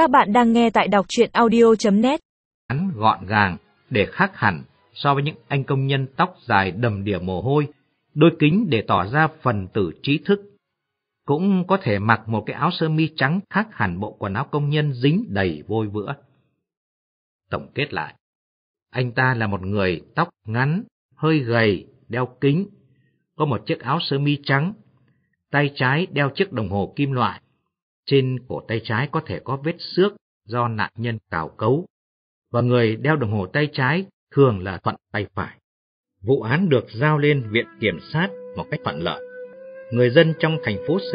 Các bạn đang nghe tại đọc truyện audio.net. Ngắn gọn gàng để khác hẳn so với những anh công nhân tóc dài đầm đìa mồ hôi, đôi kính để tỏ ra phần tử trí thức. Cũng có thể mặc một cái áo sơ mi trắng khác hẳn bộ quần áo công nhân dính đầy vôi vữa. Tổng kết lại, anh ta là một người tóc ngắn, hơi gầy, đeo kính, có một chiếc áo sơ mi trắng, tay trái đeo chiếc đồng hồ kim loại. Trên cổ tay trái có thể có vết xước do nạn nhân cào cấu, và người đeo đồng hồ tay trái thường là thuận tay phải. Vụ án được giao lên Viện Kiểm sát một cách thuận lợi. Người dân trong thành phố C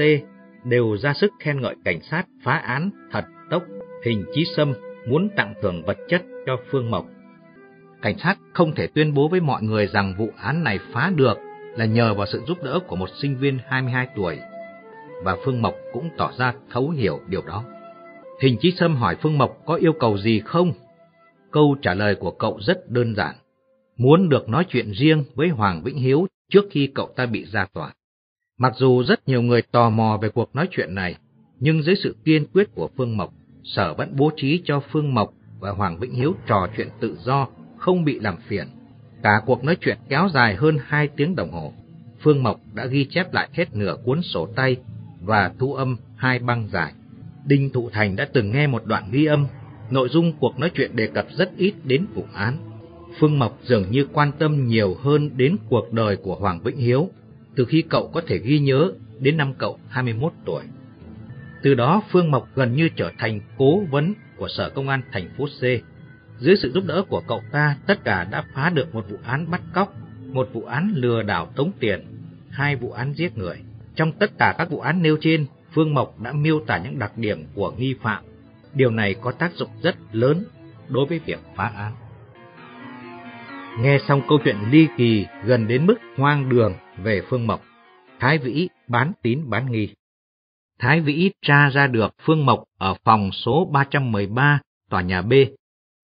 đều ra sức khen ngợi cảnh sát phá án thật tốc, hình chí sâm muốn tặng thưởng vật chất cho Phương Mộc. Cảnh sát không thể tuyên bố với mọi người rằng vụ án này phá được là nhờ vào sự giúp đỡ của một sinh viên 22 tuổi, và Phương Mộc cũng tỏ ra thấu hiểu điều đó. Hình Chí Sâm hỏi Phương Mộc có yêu cầu gì không? Câu trả lời của cậu rất đơn giản. Muốn được nói chuyện riêng với Hoàng Vĩnh Hiếu trước khi cậu ta bị ra tòa. Mặc dù rất nhiều người tò mò về cuộc nói chuyện này, nhưng dưới sự kiên quyết của Phương Mộc, Sở vẫn bố trí cho Phương Mộc và Hoàng Vĩnh Hiếu trò chuyện tự do, không bị làm phiền. Cả cuộc nói chuyện kéo dài hơn hai tiếng đồng hồ. Phương Mộc đã ghi chép lại hết nửa cuốn sổ tay và thu âm hai băng dài. Đinh Thụ Thành đã từng nghe một đoạn ghi âm, nội dung cuộc nói chuyện đề cập rất ít đến vụ án. Phương Mộc dường như quan tâm nhiều hơn đến cuộc đời của Hoàng Vĩnh Hiếu, từ khi cậu có thể ghi nhớ đến năm cậu 21 tuổi. Từ đó Phương Mộc gần như trở thành cố vấn của Sở Công an thành phố C. Dưới sự giúp đỡ của cậu ta, tất cả đã phá được một vụ án bắt cóc, một vụ án lừa đảo tống tiền, hai vụ án giết người. Trong tất cả các vụ án nêu trên, Phương Mộc đã miêu tả những đặc điểm của nghi phạm. Điều này có tác dụng rất lớn đối với việc phá án. Nghe xong câu chuyện ly kỳ gần đến mức hoang đường về Phương Mộc, Thái Vĩ bán tín bán nghi. Thái Vĩ tra ra được Phương Mộc ở phòng số 313, tòa nhà B,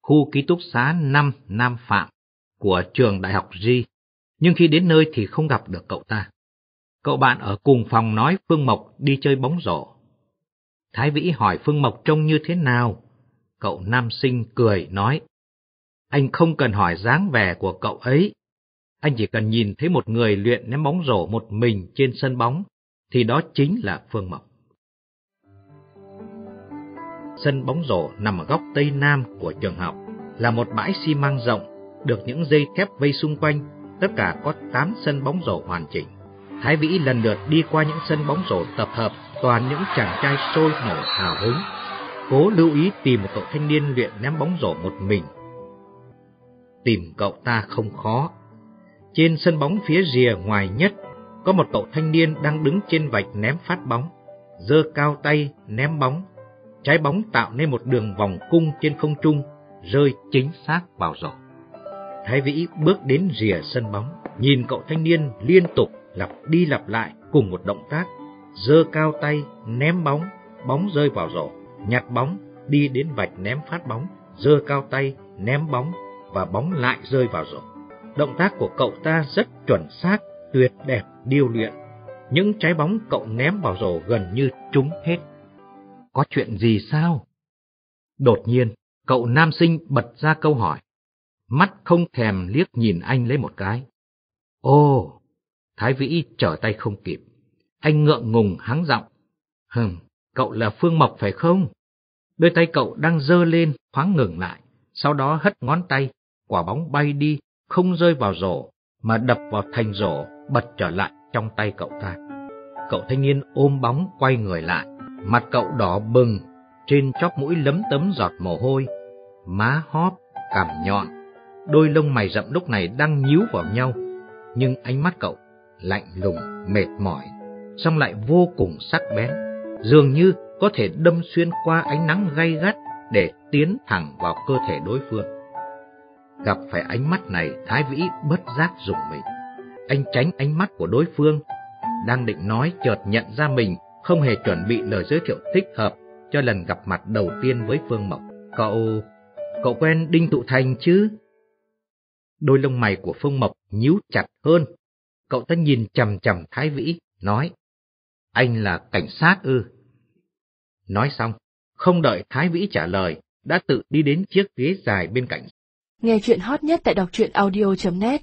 khu ký túc xá 5 Nam Phạm của trường Đại học G, nhưng khi đến nơi thì không gặp được cậu ta. Cậu bạn ở cùng phòng nói Phương Mộc đi chơi bóng rổ. Thái Vĩ hỏi Phương Mộc trông như thế nào? Cậu nam sinh cười nói, anh không cần hỏi dáng vẻ của cậu ấy. Anh chỉ cần nhìn thấy một người luyện ném bóng rổ một mình trên sân bóng, thì đó chính là Phương Mộc. Sân bóng rổ nằm ở góc tây nam của trường học, là một bãi xi măng rộng, được những dây thép vây xung quanh, tất cả có 8 sân bóng rổ hoàn chỉnh. Thái Vĩ lần lượt đi qua những sân bóng rổ tập hợp toàn những chàng trai sôi nổi hào hứng, cố lưu ý tìm một cậu thanh niên luyện ném bóng rổ một mình. Tìm cậu ta không khó. Trên sân bóng phía rìa ngoài nhất, có một cậu thanh niên đang đứng trên vạch ném phát bóng, giơ cao tay ném bóng trái bóng tạo nên một đường vòng cung trên không trung, rơi chính xác vào rổ. Thái Vĩ bước đến rìa sân bóng, nhìn cậu thanh niên liên tục lặp đi lặp lại cùng một động tác, giơ cao tay, ném bóng, bóng rơi vào rổ, nhặt bóng, đi đến vạch ném phát bóng, giơ cao tay, ném bóng và bóng lại rơi vào rổ. Động tác của cậu ta rất chuẩn xác, tuyệt đẹp, điêu luyện. Những trái bóng cậu ném vào rổ gần như trúng hết có chuyện gì sao? Đột nhiên, cậu nam sinh bật ra câu hỏi. Mắt không thèm liếc nhìn anh lấy một cái. Ồ, Thái Vĩ trở tay không kịp. Anh ngượng ngùng hắng giọng. Hừm, cậu là Phương Mộc phải không? Đôi tay cậu đang dơ lên, thoáng ngừng lại. Sau đó hất ngón tay, quả bóng bay đi, không rơi vào rổ, mà đập vào thành rổ, bật trở lại trong tay cậu ta. Cậu thanh niên ôm bóng quay người lại. Mặt cậu đỏ bừng, trên chóp mũi lấm tấm giọt mồ hôi, má hóp, cằm nhọn. Đôi lông mày rậm lúc này đang nhíu vào nhau, nhưng ánh mắt cậu lạnh lùng, mệt mỏi, song lại vô cùng sắc bén, dường như có thể đâm xuyên qua ánh nắng gay gắt để tiến thẳng vào cơ thể đối phương. Gặp phải ánh mắt này, Thái Vĩ bất giác dùng mình. Anh tránh ánh mắt của đối phương, đang định nói chợt nhận ra mình không hề chuẩn bị lời giới thiệu thích hợp cho lần gặp mặt đầu tiên với Phương Mộc. Cậu... cậu quen Đinh Tụ Thành chứ? Đôi lông mày của Phương Mộc nhíu chặt hơn. Cậu ta nhìn chầm chầm Thái Vĩ, nói, anh là cảnh sát ư. Nói xong, không đợi Thái Vĩ trả lời, đã tự đi đến chiếc ghế dài bên cạnh. Nghe chuyện hot nhất tại đọc truyện audio.net